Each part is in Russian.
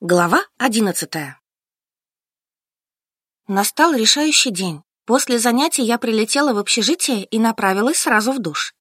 Глава одиннадцатая Настал решающий день. После занятий я прилетела в общежитие и направилась сразу в душ.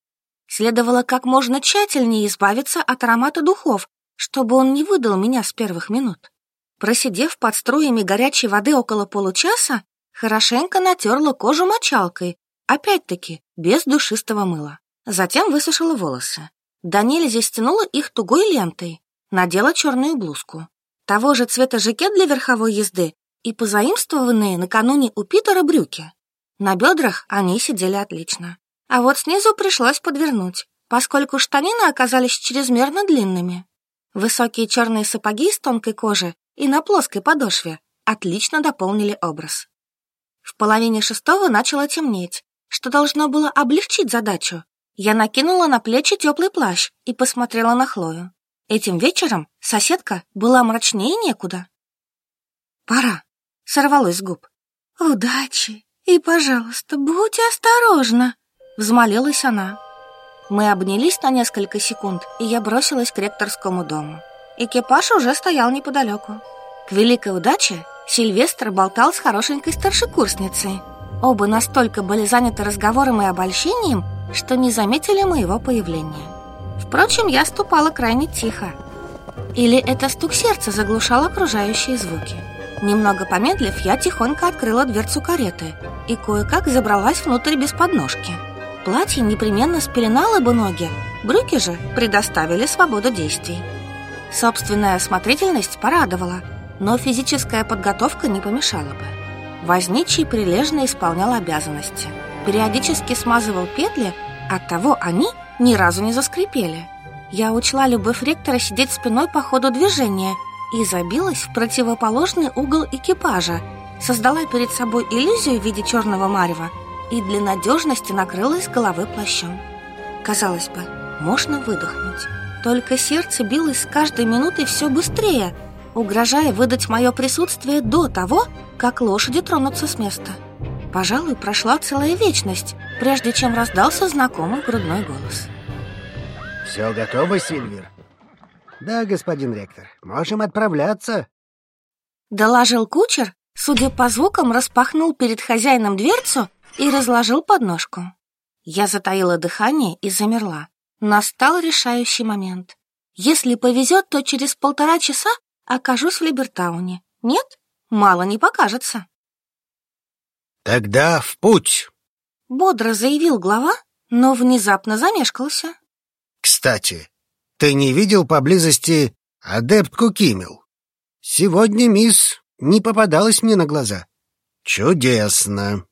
Следовало как можно тщательнее избавиться от аромата духов, чтобы он не выдал меня с первых минут. Просидев под струями горячей воды около получаса, хорошенько натерла кожу мочалкой, опять-таки без душистого мыла. Затем высушила волосы. Даниэль нельзя их тугой лентой, надела черную блузку того же цвета жакет для верховой езды и позаимствованные накануне у Питера брюки. На бедрах они сидели отлично. А вот снизу пришлось подвернуть, поскольку штанины оказались чрезмерно длинными. Высокие черные сапоги из тонкой кожи и на плоской подошве отлично дополнили образ. В половине шестого начало темнеть, что должно было облегчить задачу. Я накинула на плечи теплый плащ и посмотрела на Хлою. Этим вечером соседка была мрачнее некуда. «Пора!» — сорвалось с губ. «Удачи! И, пожалуйста, будь осторожна!» — взмолилась она. Мы обнялись на несколько секунд, и я бросилась к ректорскому дому. Экипаж уже стоял неподалеку. К великой удаче Сильвестр болтал с хорошенькой старшекурсницей. Оба настолько были заняты разговором и обольщением, что не заметили моего появления. Впрочем, я ступала крайне тихо. Или это стук сердца заглушал окружающие звуки. Немного помедлив, я тихонько открыла дверцу кареты и кое-как забралась внутрь без подножки. Платье непременно спеленало бы ноги, брюки же предоставили свободу действий. Собственная осмотрительность порадовала, но физическая подготовка не помешала бы. Возничий прилежно исполнял обязанности, периодически смазывал петли, оттого они – ни разу не заскрипели. Я учла любовь ректора сидеть спиной по ходу движения и забилась в противоположный угол экипажа, создала перед собой иллюзию в виде черного марева и для надежности накрылась головы плащом. Казалось бы, можно выдохнуть. Только сердце билось с каждой минутой все быстрее, угрожая выдать мое присутствие до того, как лошади тронутся с места. Пожалуй, прошла целая вечность, прежде чем раздался знакомый грудной голос. Все готово, Сильвер? Да, господин ректор, можем отправляться. Доложил кучер, судя по звукам, распахнул перед хозяином дверцу и разложил подножку. Я затаила дыхание и замерла. Настал решающий момент. Если повезет, то через полтора часа окажусь в Либертауне. Нет, мало не покажется. Тогда в путь!» Бодро заявил глава, но внезапно замешкался. «Кстати, ты не видел поблизости адептку Кимил? Сегодня мисс не попадалась мне на глаза. Чудесно!»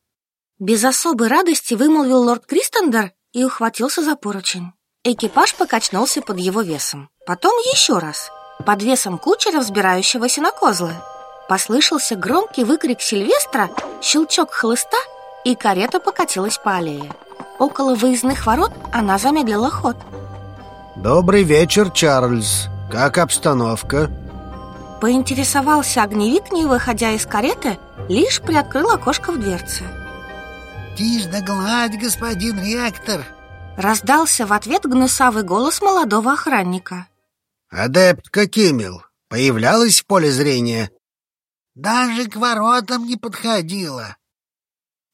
Без особой радости вымолвил лорд Кристендер и ухватился за поручень. Экипаж покачнулся под его весом. Потом еще раз. Под весом кучера, взбирающегося на козлы. Послышался громкий выкрик Сильвестра, щелчок хлыста, и карета покатилась по аллее. Около выездных ворот она замедлила ход. «Добрый вечер, Чарльз. Как обстановка?» Поинтересовался огневик, не выходя из кареты, лишь приоткрыл окошко в дверце. «Тишь да гладь, господин ректор!» Раздался в ответ гнусавый голос молодого охранника. «Адепт Кокимил, появлялась в поле зрения?» Даже к воротам не подходила.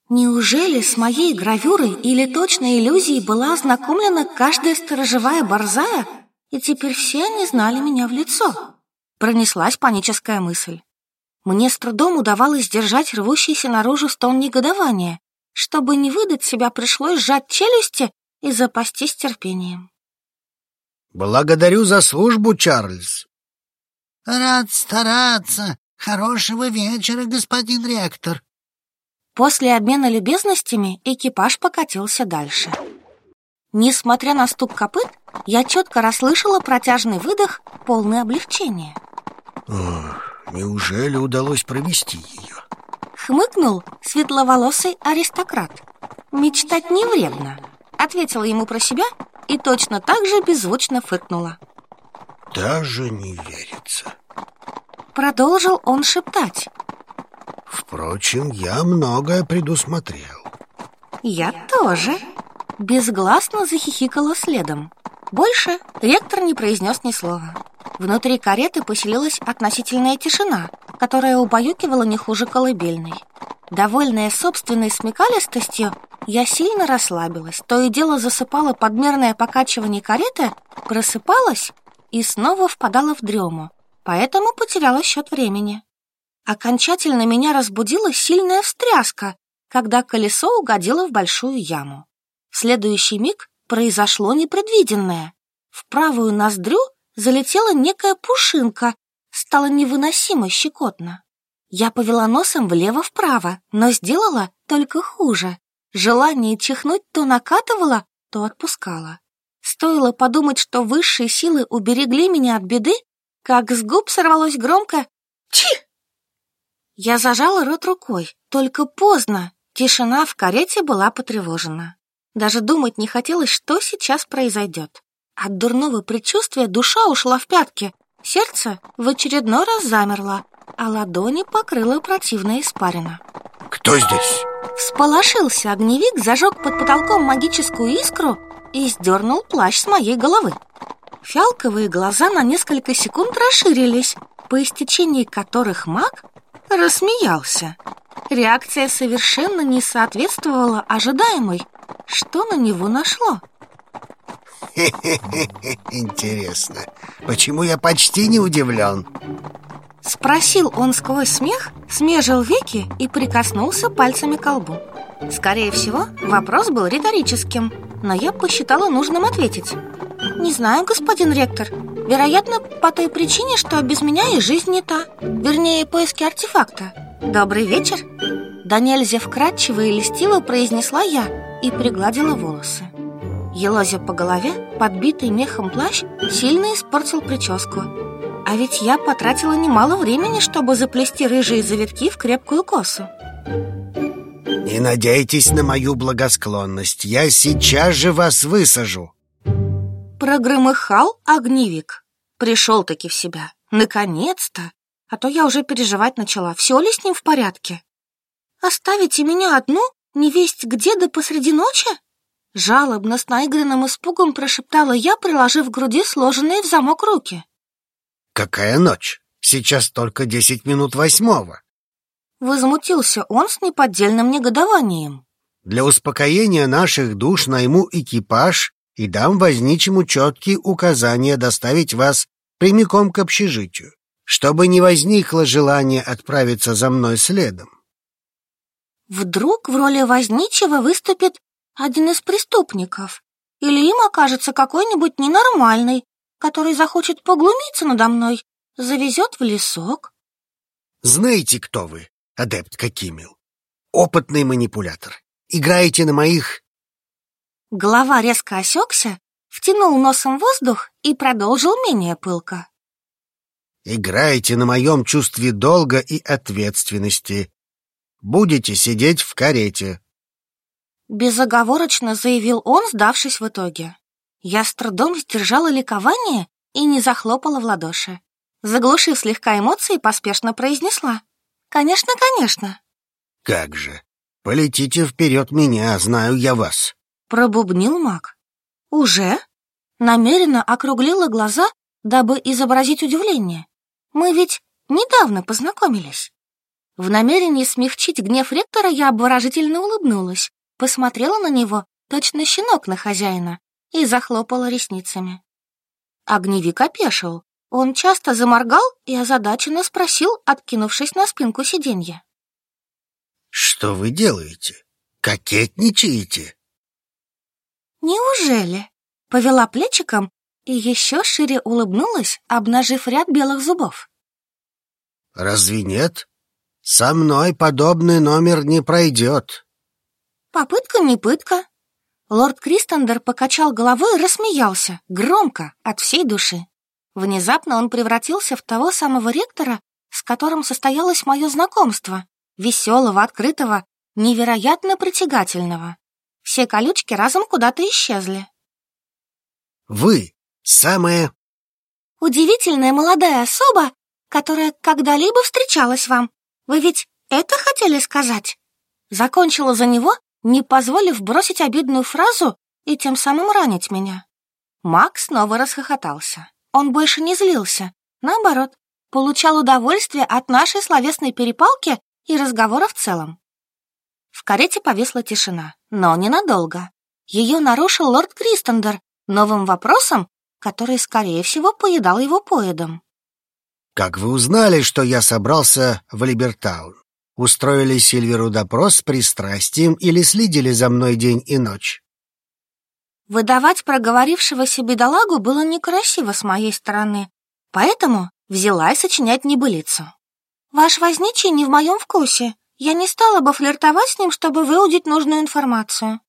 Неужели с моей гравюрой или точной иллюзией была ознакомлена каждая сторожевая борзая, и теперь все они знали меня в лицо? Пронеслась паническая мысль. Мне с трудом удавалось держать рвущийся наружу стон негодования. Чтобы не выдать себя, пришлось сжать челюсти и запастись терпением. «Благодарю за службу, Чарльз!» «Рад стараться!» Хорошего вечера, господин ректор. После обмена любезностями экипаж покатился дальше. Несмотря на стук копыт, я четко расслышала протяжный выдох, полное облегчение. Ох, неужели удалось провести ее? Хмыкнул светловолосый аристократ. Мечтать не вредно, ответила ему про себя и точно так же беззвучно фыркнула. Даже не верится. Продолжил он шептать. Впрочем, я многое предусмотрел. Я тоже. Безгласно захихикала следом. Больше ректор не произнес ни слова. Внутри кареты поселилась относительная тишина, которая убаюкивала не хуже колыбельной. Довольная собственной смекалистостью, я сильно расслабилась, то и дело засыпала подмерное покачивание кареты, просыпалась и снова впадала в дрему, поэтому потеряла счет времени. А окончательно меня разбудила сильная встряска, когда колесо угодило в большую яму. В следующий миг произошло непредвиденное. В правую ноздрю залетела некая пушинка, стало невыносимо щекотно. Я повела носом влево-вправо, но сделала только хуже. Желание чихнуть то накатывало, то отпускало. Стоило подумать, что высшие силы уберегли меня от беды, как с губ сорвалось громко «Чи!». Я зажала рот рукой, только поздно. Тишина в карете была потревожена. Даже думать не хотелось, что сейчас произойдет. От дурного предчувствия душа ушла в пятки, сердце в очередной раз замерло, а ладони покрыла противная испарина. «Кто здесь?» Всполошился огневик, зажег под потолком магическую искру и сдернул плащ с моей головы. Фиалковые глаза на несколько секунд расширились, по истечении которых маг рассмеялся. Реакция совершенно не соответствовала ожидаемой. Что на него нашло? Интересно, почему я почти не удивлен? Спросил он сквозь смех, смежил веки и прикоснулся пальцами к колбу. Скорее всего, вопрос был риторическим, но я посчитала нужным ответить. Не знаю, господин ректор. Вероятно, по той причине, что без меня и жизнь не та. Вернее, поиски артефакта. Добрый вечер. Да нельзя вкратчиво и листиво произнесла я и пригладила волосы. Елозя по голове, подбитый мехом плащ, сильно испортил прическу. А ведь я потратила немало времени, чтобы заплести рыжие завитки в крепкую косу. «Не надейтесь на мою благосклонность, я сейчас же вас высажу!» Прогромыхал огневик. Пришел-таки в себя. Наконец-то! А то я уже переживать начала, все ли с ним в порядке. Оставите меня одну, невесть где да посреди ночи? Жалобно с наигранным испугом прошептала я, приложив к груди сложенные в замок руки. «Какая ночь? Сейчас только десять минут восьмого!» Возмутился он с неподдельным негодованием. «Для успокоения наших душ найму экипаж и дам возничему четкие указания доставить вас прямиком к общежитию, чтобы не возникло желание отправиться за мной следом. Вдруг в роли возничего выступит один из преступников, или им окажется какой-нибудь ненормальный, который захочет поглумиться надо мной, завезет в лесок. Знаете, кто вы, адепт Кимил? Опытный манипулятор. Играете на моих Голова резко осекся, втянул носом воздух и продолжил менее пылко. «Играете на моем чувстве долга и ответственности. Будете сидеть в карете». Безоговорочно заявил он, сдавшись в итоге. Я с трудом сдержала ликование и не захлопала в ладоши. Заглушив слегка эмоции, поспешно произнесла. «Конечно, конечно». «Как же! Полетите вперед меня, знаю я вас!» пробубнил маг. «Уже?» Намеренно округлила глаза, дабы изобразить удивление. «Мы ведь недавно познакомились». В намерении смягчить гнев ректора я обворожительно улыбнулась, посмотрела на него, точно щенок на хозяина, и захлопала ресницами. Огневик опешил. Он часто заморгал и озадаченно спросил, откинувшись на спинку сиденья. «Что вы делаете? Кокетничаете?» Неужели? Повела плечиком и еще шире улыбнулась, обнажив ряд белых зубов. Разве нет? Со мной подобный номер не пройдет. Попытка не пытка. Лорд Кристендер покачал головой и рассмеялся, громко, от всей души. Внезапно он превратился в того самого ректора, с которым состоялось мое знакомство, веселого, открытого, невероятно притягательного. Все колючки разом куда-то исчезли. Вы самая... Удивительная молодая особа, которая когда-либо встречалась вам. Вы ведь это хотели сказать? Закончила за него, не позволив бросить обидную фразу и тем самым ранить меня. Макс снова расхохотался. Он больше не злился. Наоборот, получал удовольствие от нашей словесной перепалки и разговора в целом. В карете повесла тишина, но ненадолго. Ее нарушил лорд Кристендер новым вопросом, который, скорее всего, поедал его поедом. «Как вы узнали, что я собрался в Либертаун? Устроили Сильверу допрос с пристрастием или следили за мной день и ночь?» Выдавать проговорившегося бедолагу было некрасиво с моей стороны, поэтому взяла и сочинять небылицу. «Ваш возничий не в моем вкусе. Я не стала бы флиртовать с ним, чтобы выудить нужную информацию.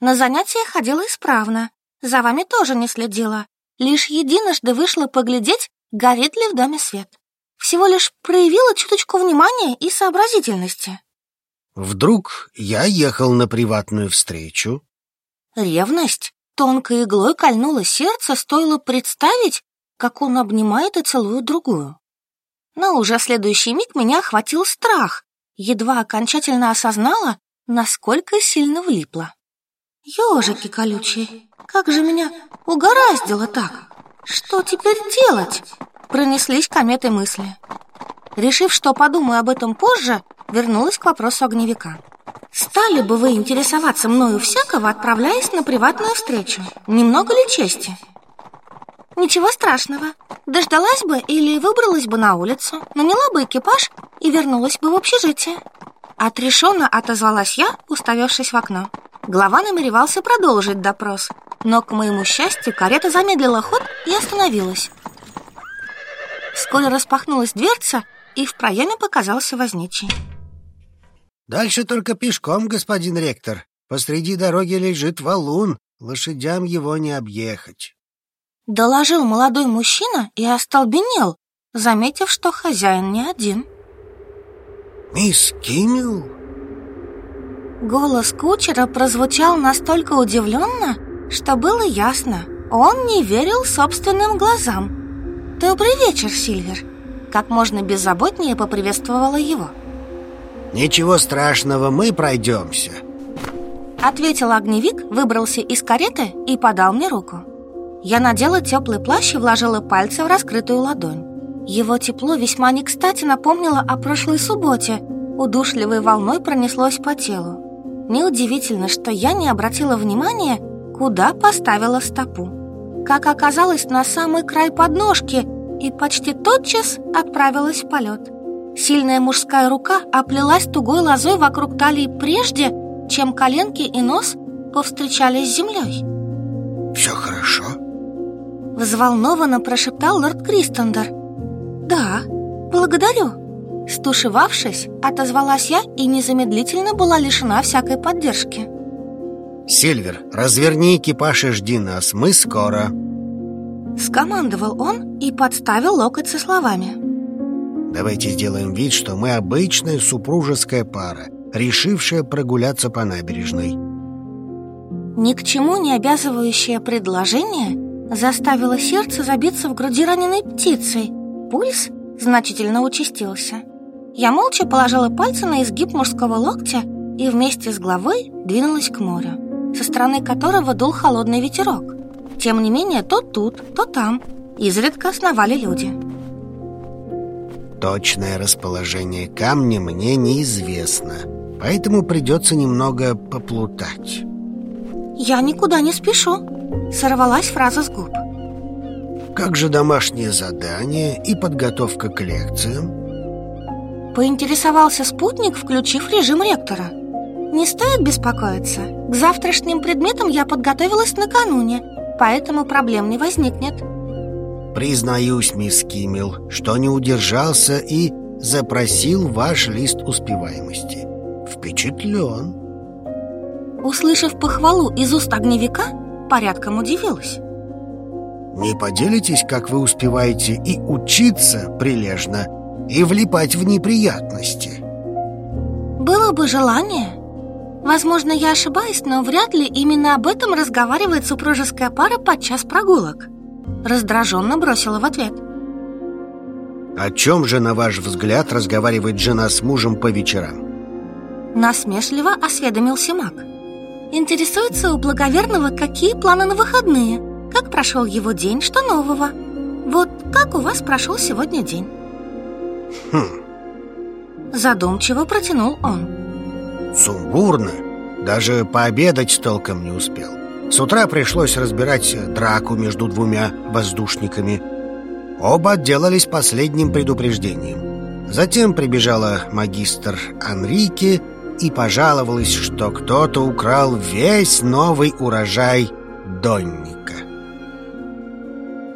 На занятия ходила исправно, за вами тоже не следила. Лишь единожды вышла поглядеть, горит ли в доме свет. Всего лишь проявила чуточку внимания и сообразительности. Вдруг я ехал на приватную встречу. Ревность тонкой иглой кольнула сердце, стоило представить, как он обнимает и целует другую. Но уже в следующий миг меня охватил страх, едва окончательно осознала, насколько сильно влипла. «Ежики колючие, как же меня угораздило так! Что теперь делать?» Пронеслись кометы мысли. Решив, что подумаю об этом позже, вернулась к вопросу огневика. «Стали бы вы интересоваться мною всякого, отправляясь на приватную встречу? Немного ли чести?» Ничего страшного. Дождалась бы или выбралась бы на улицу, наняла бы экипаж и вернулась бы в общежитие. Отрешенно отозвалась я, уставившись в окно. Глава намеревался продолжить допрос, но, к моему счастью, карета замедлила ход и остановилась. Вскоре распахнулась дверца, и в проеме показался возничий. «Дальше только пешком, господин ректор. Посреди дороги лежит валун, лошадям его не объехать» доложил молодой мужчина и остолбенел, заметив, что хозяин не один. «Мисс Киммел?» Голос кучера прозвучал настолько удивленно, что было ясно. Он не верил собственным глазам. «Добрый вечер, Сильвер!» Как можно беззаботнее поприветствовала его. «Ничего страшного, мы пройдемся!» Ответил огневик, выбрался из кареты и подал мне руку. Я надела теплый плащ и вложила пальцы в раскрытую ладонь. Его тепло весьма не кстати напомнило о прошлой субботе. Удушливой волной пронеслось по телу. Неудивительно, что я не обратила внимания, куда поставила стопу. Как оказалось, на самый край подножки и почти тотчас отправилась в полет. Сильная мужская рука оплелась тугой лозой вокруг талии прежде, чем коленки и нос повстречались с землей. «Все хорошо?» Взволнованно прошептал лорд Кристендер. «Да, благодарю!» Стушевавшись, отозвалась я и незамедлительно была лишена всякой поддержки. «Сильвер, разверни экипаж и жди нас, мы скоро!» Скомандовал он и подставил локоть со словами. «Давайте сделаем вид, что мы обычная супружеская пара, решившая прогуляться по набережной». Ни к чему не обязывающее предложение заставило сердце забиться в груди раненой птицей. Пульс значительно участился. Я молча положила пальцы на изгиб мужского локтя и вместе с головой двинулась к морю, со стороны которого дул холодный ветерок. Тем не менее, то тут, то там изредка основали люди. Точное расположение камня мне неизвестно, поэтому придется немного поплутать. Я никуда не спешу!» Сорвалась фраза с губ. «Как же домашнее задание и подготовка к лекциям?» Поинтересовался спутник, включив режим ректора. «Не стоит беспокоиться. К завтрашним предметам я подготовилась накануне, поэтому проблем не возникнет». «Признаюсь, мисс Киммел, что не удержался и запросил ваш лист успеваемости. Впечатлен!» услышав похвалу из уст огневика, порядком удивилась. Не поделитесь, как вы успеваете и учиться прилежно, и влипать в неприятности. Было бы желание. Возможно, я ошибаюсь, но вряд ли именно об этом разговаривает супружеская пара подчас прогулок. Раздраженно бросила в ответ. О чем же, на ваш взгляд, разговаривает жена с мужем по вечерам? Насмешливо осведомился Мак. Интересуется у благоверного, какие планы на выходные, как прошел его день, что нового. Вот как у вас прошел сегодня день? Хм. Задумчиво протянул он. Сумбурно. Даже пообедать толком не успел. С утра пришлось разбирать драку между двумя воздушниками. Оба отделались последним предупреждением. Затем прибежала магистр Анрике и пожаловалась, что кто-то украл весь новый урожай донника.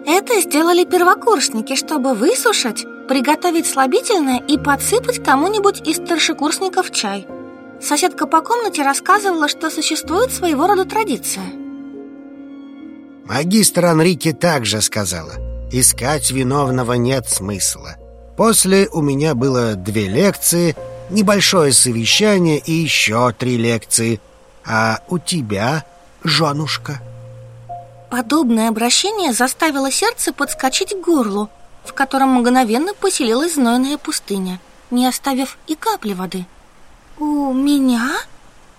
Это сделали первокурсники, чтобы высушить, приготовить слабительное и подсыпать кому-нибудь из старшекурсников чай. Соседка по комнате рассказывала, что существует своего рода традиция. Магистр Анрике также сказала, искать виновного нет смысла. После у меня было две лекции – небольшое совещание и еще три лекции. А у тебя, женушка?» Подобное обращение заставило сердце подскочить к горлу, в котором мгновенно поселилась знойная пустыня, не оставив и капли воды. «У меня?»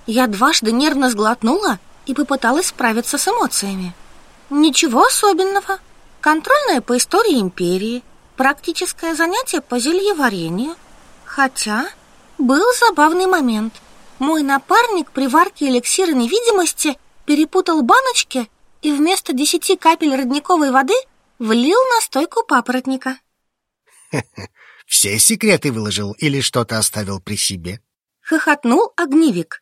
Я дважды нервно сглотнула и попыталась справиться с эмоциями. Ничего особенного. Контрольное по истории империи, практическое занятие по зельеварению. Хотя был забавный момент. Мой напарник при варке эликсира невидимости перепутал баночки и вместо десяти капель родниковой воды влил настойку папоротника. Все секреты выложил или что-то оставил при себе? Хохотнул огневик.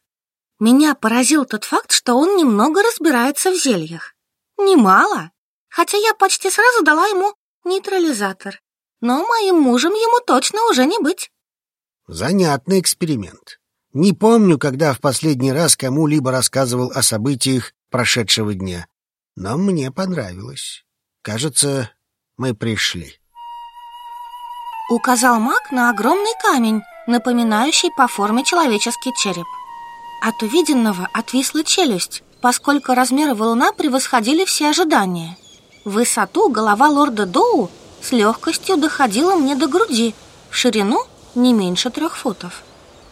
Меня поразил тот факт, что он немного разбирается в зельях. Немало. Хотя я почти сразу дала ему нейтрализатор. Но моим мужем ему точно уже не быть. Занятный эксперимент. Не помню, когда в последний раз кому-либо рассказывал о событиях прошедшего дня, но мне понравилось. Кажется, мы пришли. Указал маг на огромный камень, напоминающий по форме человеческий череп. От увиденного отвисла челюсть, поскольку размеры валуна превосходили все ожидания. В высоту голова лорда Доу с легкостью доходила мне до груди, в ширину — не меньше трех футов.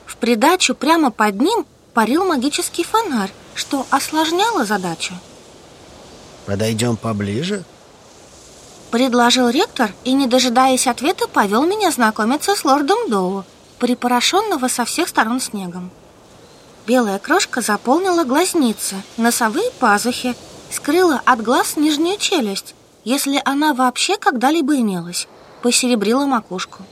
В придачу прямо под ним парил магический фонарь, что осложняло задачу. Подойдем поближе? Предложил ректор и, не дожидаясь ответа, повел меня знакомиться с лордом Доу, припорошенного со всех сторон снегом. Белая крошка заполнила глазницы, носовые пазухи, скрыла от глаз нижнюю челюсть, если она вообще когда-либо имелась, посеребрила макушку.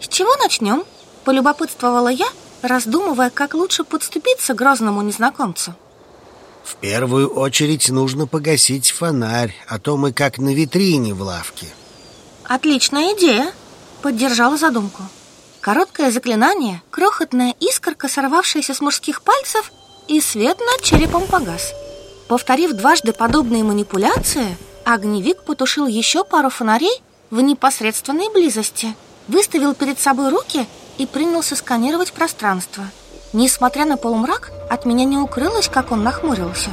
С чего начнем? Полюбопытствовала я, раздумывая, как лучше подступиться к грозному незнакомцу. В первую очередь нужно погасить фонарь, а то мы как на витрине в лавке. Отличная идея, поддержала задумку. Короткое заклинание, крохотная искорка, сорвавшаяся с мужских пальцев, и свет над черепом погас. Повторив дважды подобные манипуляции, огневик потушил еще пару фонарей в непосредственной близости – выставил перед собой руки и принялся сканировать пространство. Несмотря на полумрак, от меня не укрылось, как он нахмурился.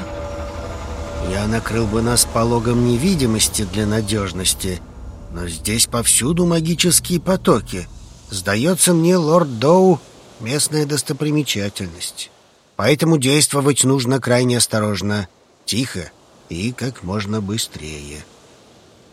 Я накрыл бы нас пологом невидимости для надежности, но здесь повсюду магические потоки. Сдается мне, лорд Доу, местная достопримечательность. Поэтому действовать нужно крайне осторожно, тихо и как можно быстрее.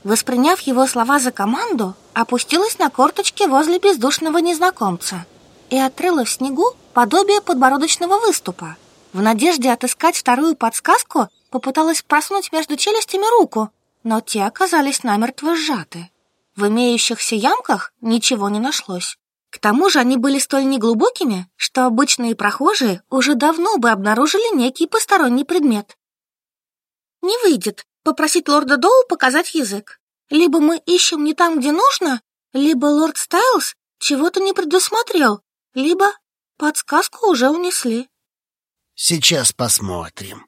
Восприняв его слова за команду, опустилась на корточки возле бездушного незнакомца и отрыла в снегу подобие подбородочного выступа. В надежде отыскать вторую подсказку попыталась просунуть между челюстями руку, но те оказались намертво сжаты. В имеющихся ямках ничего не нашлось. К тому же они были столь неглубокими, что обычные прохожие уже давно бы обнаружили некий посторонний предмет. «Не выйдет попросить лорда Доу показать язык», либо мы ищем не там, где нужно, либо лорд Стайлс чего-то не предусмотрел, либо подсказку уже унесли. Сейчас посмотрим.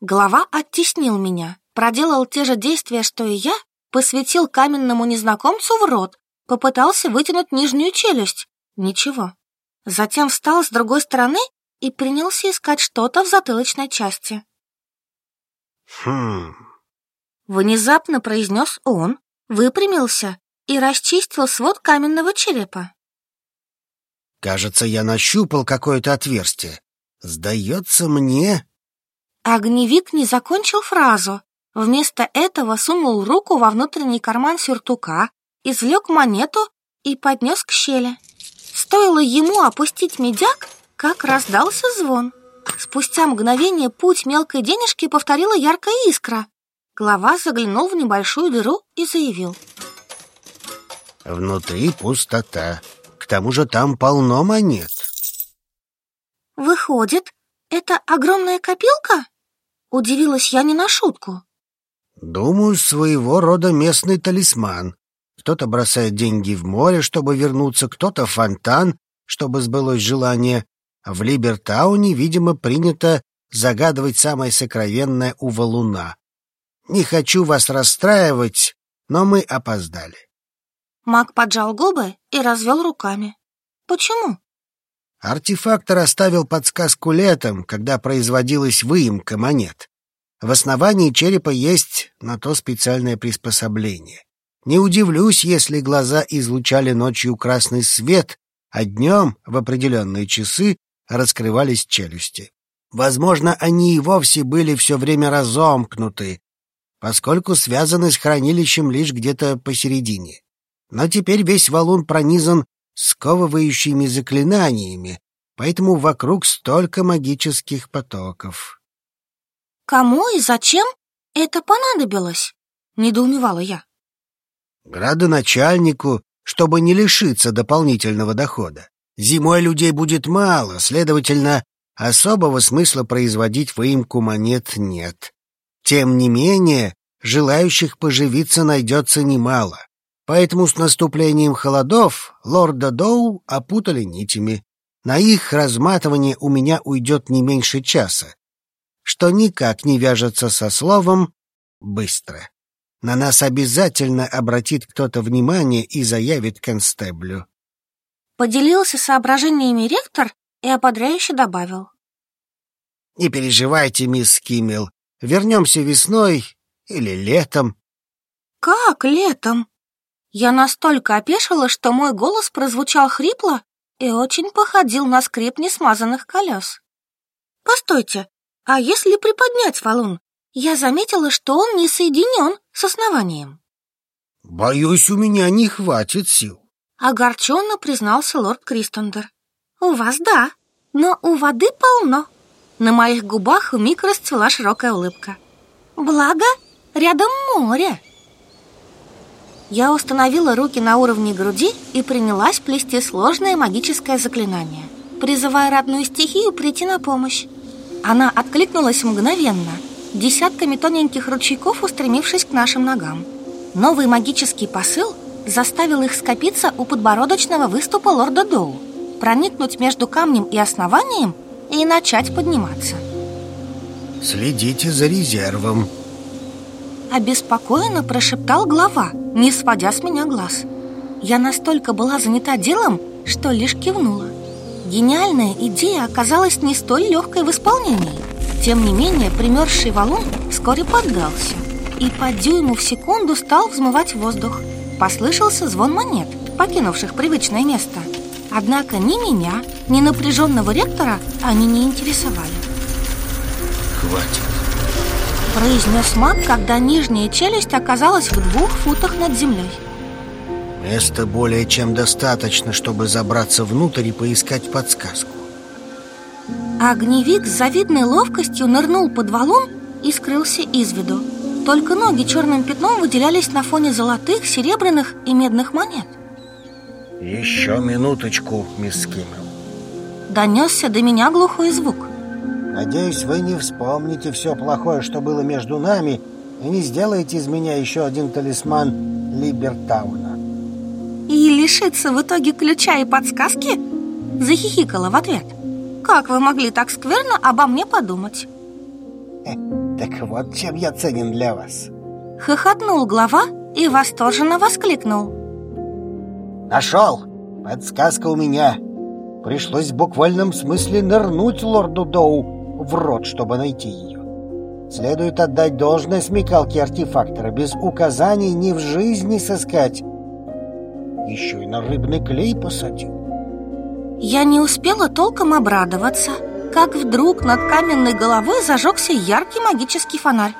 Глава оттеснил меня, проделал те же действия, что и я, посветил каменному незнакомцу в рот, попытался вытянуть нижнюю челюсть. Ничего. Затем встал с другой стороны и принялся искать что-то в затылочной части. «Хм, Внезапно произнес он, выпрямился и расчистил свод каменного черепа. «Кажется, я нащупал какое-то отверстие. Сдается мне...» Огневик не закончил фразу. Вместо этого сунул руку во внутренний карман сюртука, извлек монету и поднес к щели. Стоило ему опустить медяк, как раздался звон. Спустя мгновение путь мелкой денежки повторила яркая искра — Глава заглянул в небольшую дыру и заявил. Внутри пустота. К тому же там полно монет. Выходит, это огромная копилка? Удивилась я не на шутку. Думаю, своего рода местный талисман. Кто-то бросает деньги в море, чтобы вернуться, кто-то в фонтан, чтобы сбылось желание. В Либертауне, видимо, принято загадывать самое сокровенное у валуна. Не хочу вас расстраивать, но мы опоздали. Маг поджал губы и развел руками. Почему? Артефактор оставил подсказку летом, когда производилась выемка монет. В основании черепа есть на то специальное приспособление. Не удивлюсь, если глаза излучали ночью красный свет, а днем в определенные часы раскрывались челюсти. Возможно, они и вовсе были все время разомкнуты, поскольку связаны с хранилищем лишь где-то посередине. Но теперь весь валун пронизан сковывающими заклинаниями, поэтому вокруг столько магических потоков. «Кому и зачем это понадобилось?» — недоумевала я. «Градоначальнику, чтобы не лишиться дополнительного дохода. Зимой людей будет мало, следовательно, особого смысла производить выемку монет нет. Тем не менее, желающих поживиться найдется немало. Поэтому с наступлением холодов лорда Доу опутали нитями. На их разматывание у меня уйдет не меньше часа, что никак не вяжется со словом «быстро». На нас обязательно обратит кто-то внимание и заявит констеблю. Поделился соображениями ректор и ободряюще добавил. «Не переживайте, мисс Киммел, Вернемся весной или летом». «Как летом?» Я настолько опешила, что мой голос прозвучал хрипло и очень походил на скрип несмазанных колес. «Постойте, а если приподнять валун? Я заметила, что он не соединен с основанием». «Боюсь, у меня не хватит сил», — огорченно признался лорд Кристендер. «У вас да, но у воды полно». На моих губах вмиг расцвела широкая улыбка. «Благо, рядом море!» Я установила руки на уровне груди и принялась плести сложное магическое заклинание, призывая родную стихию прийти на помощь. Она откликнулась мгновенно, десятками тоненьких ручейков устремившись к нашим ногам. Новый магический посыл заставил их скопиться у подбородочного выступа лорда Доу, проникнуть между камнем и основанием и начать подниматься. Следите за резервом. Обеспокоенно прошептал глава, не сводя с меня глаз. Я настолько была занята делом, что лишь кивнула. Гениальная идея оказалась не столь легкой в исполнении. Тем не менее, примерзший валун вскоре поддался и по дюйму в секунду стал взмывать воздух. Послышался звон монет, покинувших привычное место – Однако ни меня, ни напряженного ректора они не интересовали. Хватит. Произнес маг, когда нижняя челюсть оказалась в двух футах над землей. Места более чем достаточно, чтобы забраться внутрь и поискать подсказку. Огневик с завидной ловкостью нырнул под валун и скрылся из виду. Только ноги черным пятном выделялись на фоне золотых, серебряных и медных монет. Еще минуточку, мисс Киммел. Донесся до меня глухой звук. Надеюсь, вы не вспомните все плохое, что было между нами, и не сделаете из меня еще один талисман Либертауна. И лишиться в итоге ключа и подсказки? Захихикала в ответ. Как вы могли так скверно обо мне подумать? Э, так вот, чем я ценен для вас. Хохотнул глава и восторженно воскликнул. Нашел! Подсказка у меня. Пришлось в буквальном смысле нырнуть лорду Доу в рот, чтобы найти ее. Следует отдать должное смекалке артефактора. Без указаний ни в жизни сыскать. Еще и на рыбный клей посадил. Я не успела толком обрадоваться, как вдруг над каменной головой зажегся яркий магический фонарь.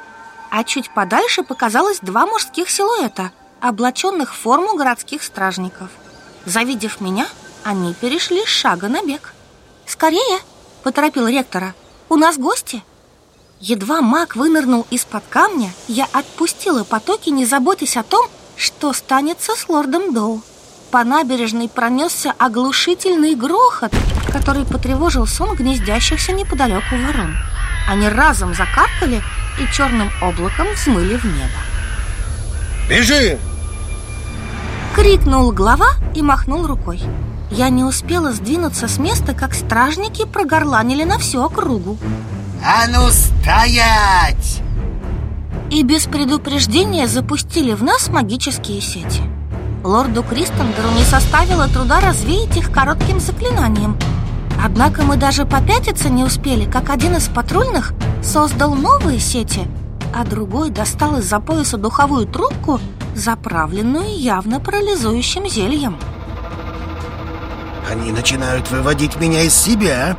А чуть подальше показалось два мужских силуэта, облаченных в форму городских стражников. Завидев меня, они перешли с шага на бег. «Скорее!» – поторопил ректора. «У нас гости!» Едва маг вынырнул из-под камня, я отпустила потоки, не заботясь о том, что станется с лордом Доу. По набережной пронесся оглушительный грохот, который потревожил сон гнездящихся неподалеку ворон. Они разом закаркали и черным облаком взмыли в небо. «Бежим!» Крикнул глава и махнул рукой. Я не успела сдвинуться с места, как стражники прогорланили на всю округу. А ну стоять! И без предупреждения запустили в нас магические сети. Лорду Кристендеру не составило труда развеять их коротким заклинанием. Однако мы даже попятиться не успели, как один из патрульных создал новые сети, а другой достал из-за пояса духовую трубку заправленную явно парализующим зельем. Они начинают выводить меня из себя.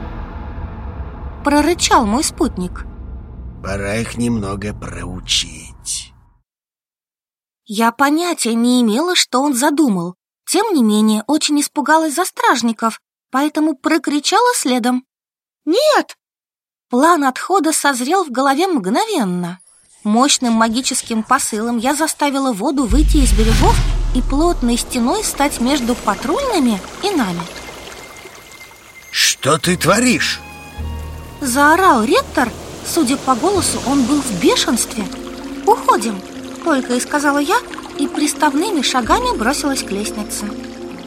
Прорычал мой спутник. Пора их немного проучить. Я понятия не имела, что он задумал. Тем не менее, очень испугалась за стражников, поэтому прокричала следом. «Нет!» План отхода созрел в голове мгновенно. Мощным магическим посылом я заставила воду выйти из берегов и плотной стеной стать между патрульными и нами. Что ты творишь? Заорал ректор. Судя по голосу, он был в бешенстве. Уходим, только и сказала я, и приставными шагами бросилась к лестнице.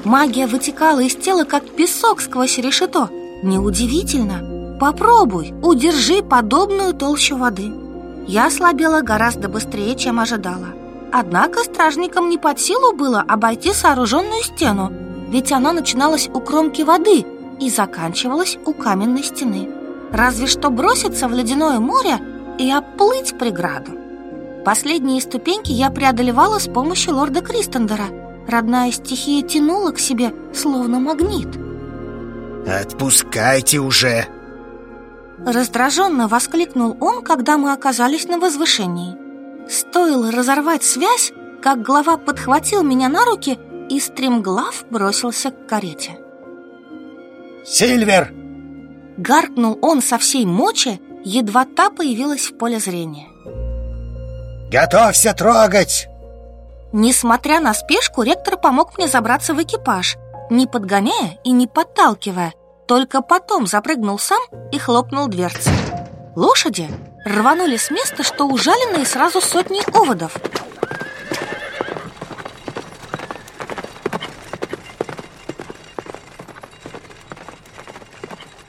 Магия вытекала из тела, как песок сквозь решето. Неудивительно. Попробуй, удержи подобную толщу воды. Я ослабела гораздо быстрее, чем ожидала. Однако стражникам не под силу было обойти сооруженную стену, ведь она начиналась у кромки воды и заканчивалась у каменной стены. Разве что броситься в ледяное море и оплыть преграду. Последние ступеньки я преодолевала с помощью лорда Кристендера. Родная стихия тянула к себе, словно магнит. «Отпускайте уже!» Раздраженно воскликнул он, когда мы оказались на возвышении. Стоило разорвать связь, как глава подхватил меня на руки и стремглав бросился к карете. «Сильвер!» Гаркнул он со всей мочи, едва та появилась в поле зрения. «Готовься трогать!» Несмотря на спешку, ректор помог мне забраться в экипаж, не подгоняя и не подталкивая – только потом запрыгнул сам и хлопнул дверцы. Лошади рванули с места, что ужаленные сразу сотни оводов.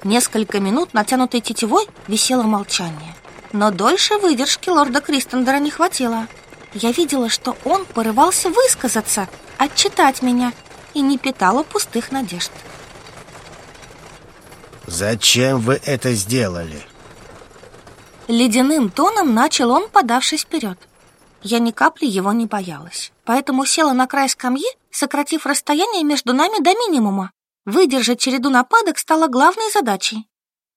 Несколько минут натянутой тетивой висело молчание. Но дольше выдержки лорда Кристендера не хватило. Я видела, что он порывался высказаться, отчитать меня и не питала пустых надежд. Зачем вы это сделали? Ледяным тоном начал он, подавшись вперед. Я ни капли его не боялась, поэтому села на край скамьи, сократив расстояние между нами до минимума. Выдержать череду нападок стало главной задачей.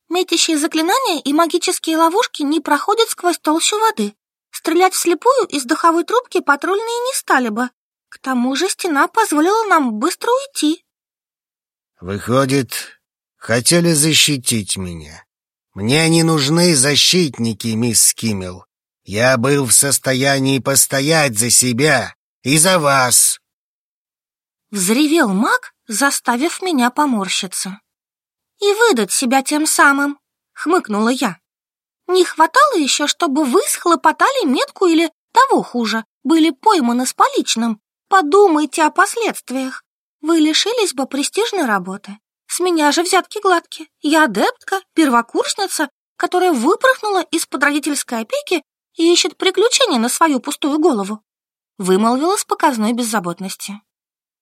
Метящие заклинания и магические ловушки не проходят сквозь толщу воды. Стрелять вслепую из духовой трубки патрульные не стали бы. К тому же стена позволила нам быстро уйти. Выходит, Хотели защитить меня. Мне не нужны защитники, мисс Киммел. Я был в состоянии постоять за себя и за вас. Взревел маг, заставив меня поморщиться. И выдать себя тем самым, хмыкнула я. Не хватало еще, чтобы вы схлопотали метку или того хуже, были пойманы с поличным. Подумайте о последствиях. Вы лишились бы престижной работы, с меня же взятки гладкие. Я адептка, первокурсница, которая выпрыгнула из-под родительской опеки и ищет приключения на свою пустую голову», — вымолвила с показной беззаботности.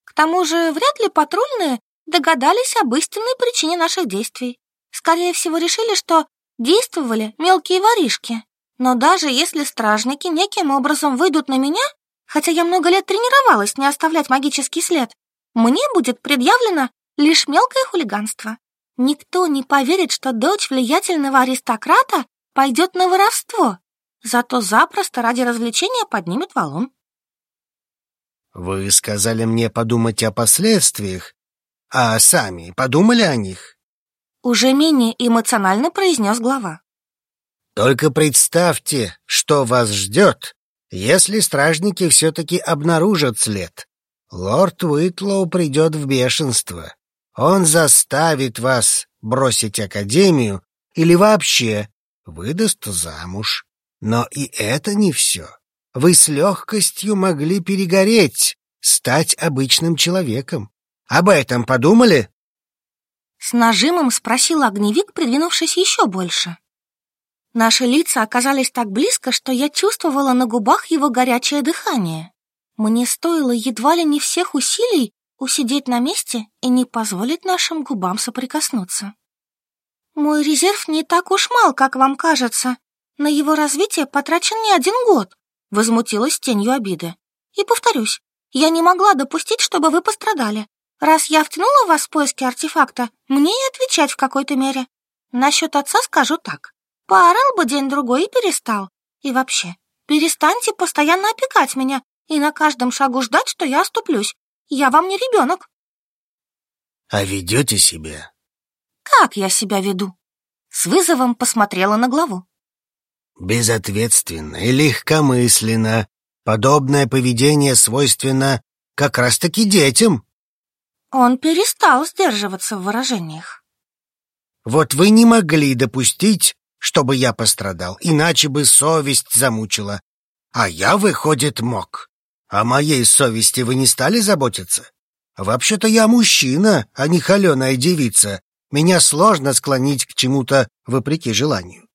«К тому же вряд ли патрульные догадались об истинной причине наших действий. Скорее всего, решили, что действовали мелкие воришки. Но даже если стражники неким образом выйдут на меня, хотя я много лет тренировалась не оставлять магический след, мне будет предъявлено лишь мелкое хулиганство. Никто не поверит, что дочь влиятельного аристократа пойдет на воровство, зато запросто ради развлечения поднимет валун. Вы сказали мне подумать о последствиях, а сами подумали о них? Уже менее эмоционально произнес глава. Только представьте, что вас ждет, если стражники все-таки обнаружат след. Лорд Уитлоу придет в бешенство. Он заставит вас бросить академию или вообще выдаст замуж. Но и это не все. Вы с легкостью могли перегореть, стать обычным человеком. Об этом подумали?» С нажимом спросил огневик, придвинувшись еще больше. Наши лица оказались так близко, что я чувствовала на губах его горячее дыхание. Мне стоило едва ли не всех усилий усидеть на месте и не позволить нашим губам соприкоснуться. Мой резерв не так уж мал, как вам кажется. На его развитие потрачен не один год, — возмутилась тенью обиды. И повторюсь, я не могла допустить, чтобы вы пострадали. Раз я втянула вас в поиски артефакта, мне и отвечать в какой-то мере. Насчет отца скажу так. Поорал бы день-другой и перестал. И вообще, перестаньте постоянно опекать меня и на каждом шагу ждать, что я оступлюсь, я вам не ребенок. А ведете себя? Как я себя веду? С вызовом посмотрела на главу. Безответственно и легкомысленно. Подобное поведение свойственно как раз-таки детям. Он перестал сдерживаться в выражениях. Вот вы не могли допустить, чтобы я пострадал, иначе бы совесть замучила. А я, выходит, мог. О моей совести вы не стали заботиться? Вообще-то я мужчина, а не холеная девица. Меня сложно склонить к чему-то вопреки желанию.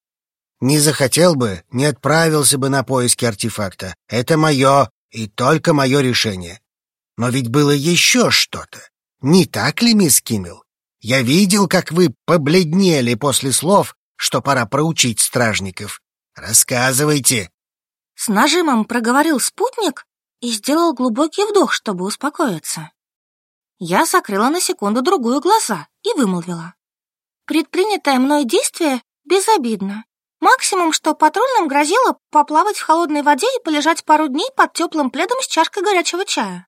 Не захотел бы, не отправился бы на поиски артефакта. Это мое и только мое решение. Но ведь было еще что-то. Не так ли, мисс Киммел? Я видел, как вы побледнели после слов, что пора проучить стражников. Рассказывайте. С нажимом проговорил спутник, и сделал глубокий вдох, чтобы успокоиться. Я закрыла на секунду-другую глаза и вымолвила. Предпринятое мной действие безобидно. Максимум, что патрульным грозило поплавать в холодной воде и полежать пару дней под теплым пледом с чашкой горячего чая.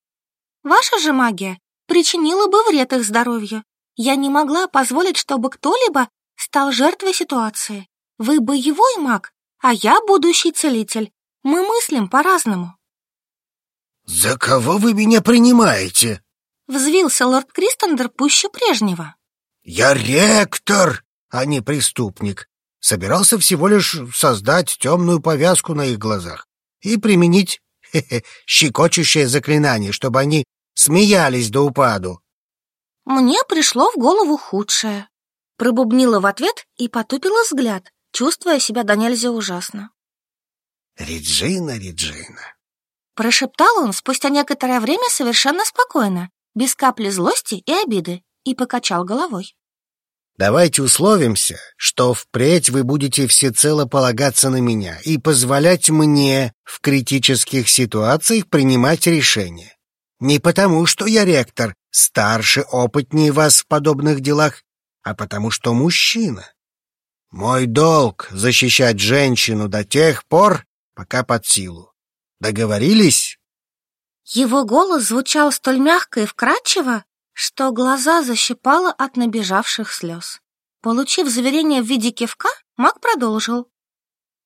Ваша же магия причинила бы вред их здоровью. Я не могла позволить, чтобы кто-либо стал жертвой ситуации. Вы боевой маг, а я будущий целитель. Мы мыслим по-разному. «За кого вы меня принимаете?» Взвился лорд Кристендер пуще прежнего. «Я ректор, а не преступник. Собирался всего лишь создать темную повязку на их глазах и применить хе -хе, щекочущее заклинание, чтобы они смеялись до упаду». «Мне пришло в голову худшее», — пробубнила в ответ и потупила взгляд, чувствуя себя до нельзя ужасно. «Реджина, Реджина, Прошептал он спустя некоторое время совершенно спокойно, без капли злости и обиды, и покачал головой. «Давайте условимся, что впредь вы будете всецело полагаться на меня и позволять мне в критических ситуациях принимать решения. Не потому, что я ректор, старше, опытнее вас в подобных делах, а потому, что мужчина. Мой долг — защищать женщину до тех пор, пока под силу. Договорились?» Его голос звучал столь мягко и вкрадчиво, что глаза защипало от набежавших слез. Получив заверение в виде кивка, маг продолжил.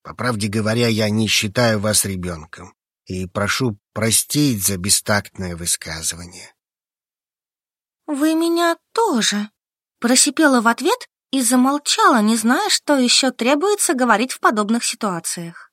«По правде говоря, я не считаю вас ребенком и прошу простить за бестактное высказывание». «Вы меня тоже», — просипела в ответ и замолчала, не зная, что еще требуется говорить в подобных ситуациях.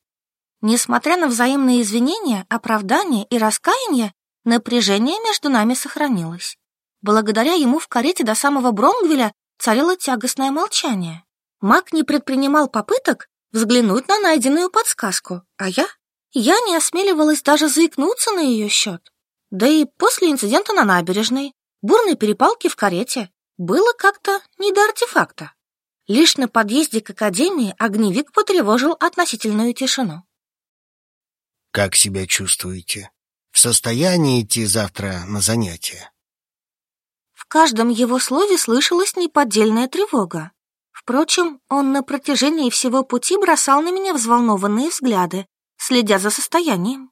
Несмотря на взаимные извинения, оправдания и раскаяния, напряжение между нами сохранилось. Благодаря ему в карете до самого Бронгвеля царило тягостное молчание. Мак не предпринимал попыток взглянуть на найденную подсказку, а я? Я не осмеливалась даже заикнуться на ее счет. Да и после инцидента на набережной, бурной перепалки в карете, было как-то не до артефакта. Лишь на подъезде к академии огневик потревожил относительную тишину. Как себя чувствуете? В состоянии идти завтра на занятия?» В каждом его слове слышалась неподдельная тревога. Впрочем, он на протяжении всего пути бросал на меня взволнованные взгляды, следя за состоянием.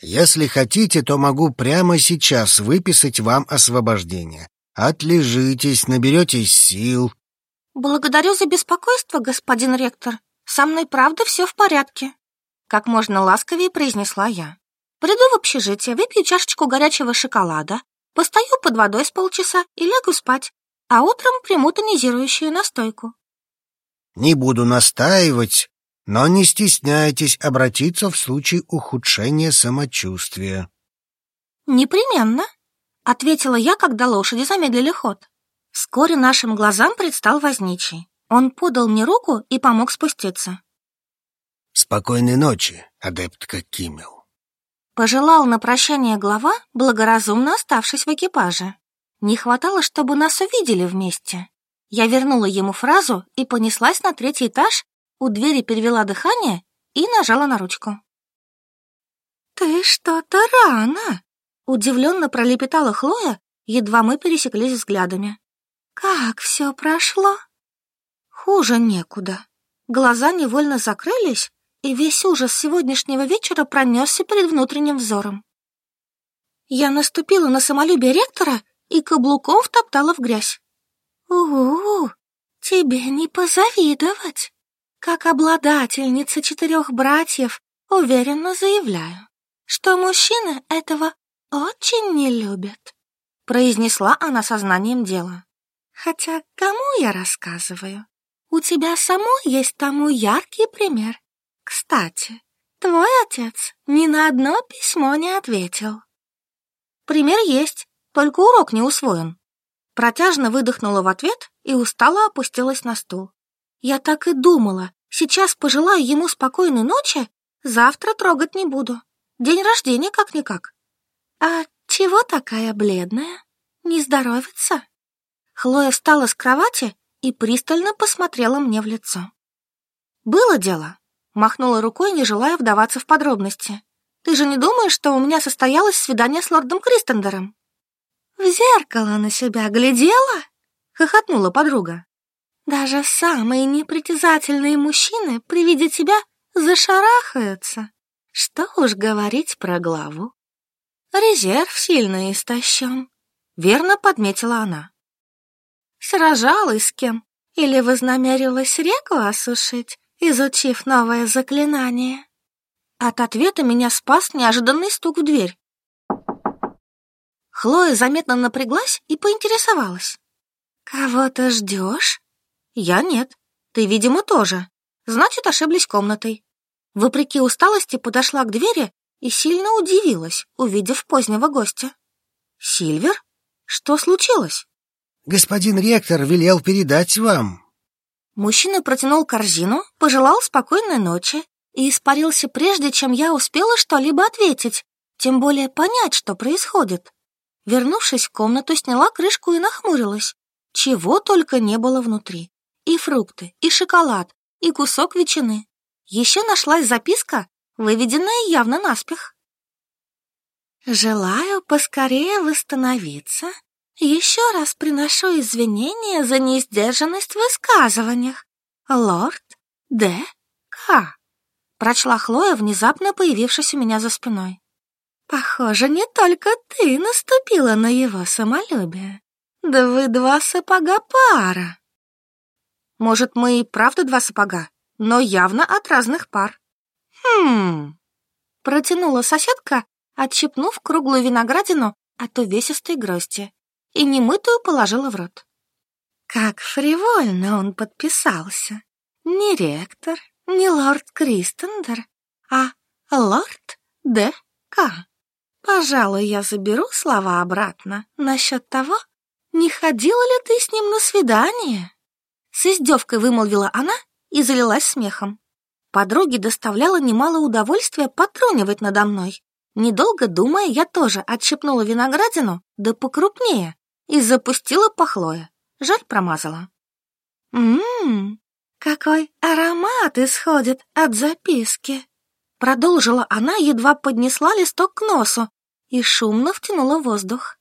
«Если хотите, то могу прямо сейчас выписать вам освобождение. Отлежитесь, наберетесь сил». «Благодарю за беспокойство, господин ректор. Со мной правда все в порядке». Как можно ласковее произнесла я. «Приду в общежитие, выпью чашечку горячего шоколада, постою под водой с полчаса и лягу спать, а утром приму тонизирующую настойку». «Не буду настаивать, но не стесняйтесь обратиться в случае ухудшения самочувствия». «Непременно», — ответила я, когда лошади замедлили ход. Вскоре нашим глазам предстал возничий. Он подал мне руку и помог спуститься. «Спокойной ночи, адептка Киммел!» Пожелал на прощание глава, благоразумно оставшись в экипаже. Не хватало, чтобы нас увидели вместе. Я вернула ему фразу и понеслась на третий этаж, у двери перевела дыхание и нажала на ручку. «Ты что-то рано!» — удивленно пролепетала Хлоя, едва мы пересеклись взглядами. «Как все прошло?» «Хуже некуда. Глаза невольно закрылись, и весь ужас сегодняшнего вечера пронесся перед внутренним взором. Я наступила на самолюбие ректора и каблуком втоптала в грязь. у у тебе не позавидовать!» Как обладательница четырех братьев уверенно заявляю, что мужчины этого очень не любят, произнесла она сознанием дела. Хотя кому я рассказываю? У тебя самой есть тому яркий пример. Кстати, твой отец ни на одно письмо не ответил. Пример есть, только урок не усвоен. Протяжно выдохнула в ответ и устало опустилась на стул. Я так и думала, сейчас пожелаю ему спокойной ночи, завтра трогать не буду. День рождения как-никак. А чего такая бледная? Не здоровится? Хлоя встала с кровати и пристально посмотрела мне в лицо. Было дело, Махнула рукой, не желая вдаваться в подробности. «Ты же не думаешь, что у меня состоялось свидание с лордом Кристендером?» «В зеркало на себя глядела?» — хохотнула подруга. «Даже самые непритязательные мужчины при виде тебя зашарахаются. Что уж говорить про главу. Резерв сильно истощен», — верно подметила она. «Сражалась с кем или вознамерилась реку осушить, изучив новое заклинание. А От ответа меня спас неожиданный стук в дверь. Хлоя заметно напряглась и поинтересовалась. «Кого-то ждешь?» «Я нет. Ты, видимо, тоже. Значит, ошиблись комнатой». Вопреки усталости подошла к двери и сильно удивилась, увидев позднего гостя. «Сильвер? Что случилось?» «Господин ректор велел передать вам», Мужчина протянул корзину, пожелал спокойной ночи и испарился прежде, чем я успела что-либо ответить, тем более понять, что происходит. Вернувшись в комнату, сняла крышку и нахмурилась. Чего только не было внутри. И фрукты, и шоколад, и кусок ветчины. Еще нашлась записка, выведенная явно наспех. «Желаю поскорее восстановиться еще раз приношу извинения за неиздержанность в высказываниях. Лорд Д. К. Прочла Хлоя, внезапно появившись у меня за спиной. Похоже, не только ты наступила на его самолюбие. Да вы два сапога пара. Может, мы и правда два сапога, но явно от разных пар. Хм. Протянула соседка, отщипнув круглую виноградину от увесистой грозди и немытую положила в рот. Как фривольно он подписался. Не ректор, не лорд Кристендер, а лорд Д.К. Пожалуй, я заберу слова обратно насчет того, не ходила ли ты с ним на свидание. С издевкой вымолвила она и залилась смехом. Подруге доставляло немало удовольствия потронивать надо мной. Недолго думая, я тоже отщипнула виноградину, да покрупнее, и запустила пахлоя. Жаль, промазала. «Ммм, какой аромат исходит от записки!» Продолжила она, едва поднесла листок к носу и шумно втянула воздух.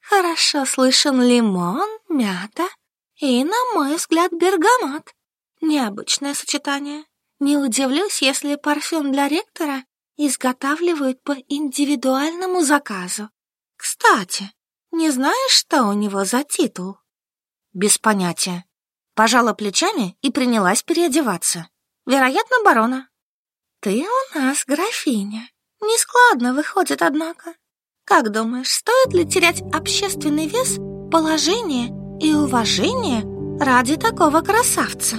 «Хорошо слышен лимон, мята и, на мой взгляд, бергамот. Необычное сочетание. Не удивлюсь, если парфюм для ректора изготавливают по индивидуальному заказу. Кстати, «Не знаешь, что у него за титул?» «Без понятия». Пожала плечами и принялась переодеваться. «Вероятно, барона». «Ты у нас графиня. Нескладно выходит, однако. Как думаешь, стоит ли терять общественный вес, положение и уважение ради такого красавца?»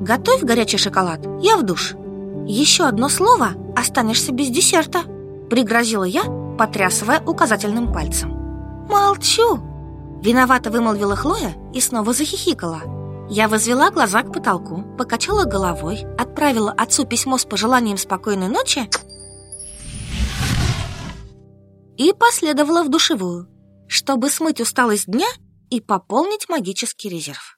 «Готовь горячий шоколад, я в душ. Еще одно слово, останешься без десерта», — пригрозила я, потрясывая указательным пальцем. «Молчу!» – виновато вымолвила Хлоя и снова захихикала. Я возвела глаза к потолку, покачала головой, отправила отцу письмо с пожеланием спокойной ночи и последовала в душевую, чтобы смыть усталость дня и пополнить магический резерв.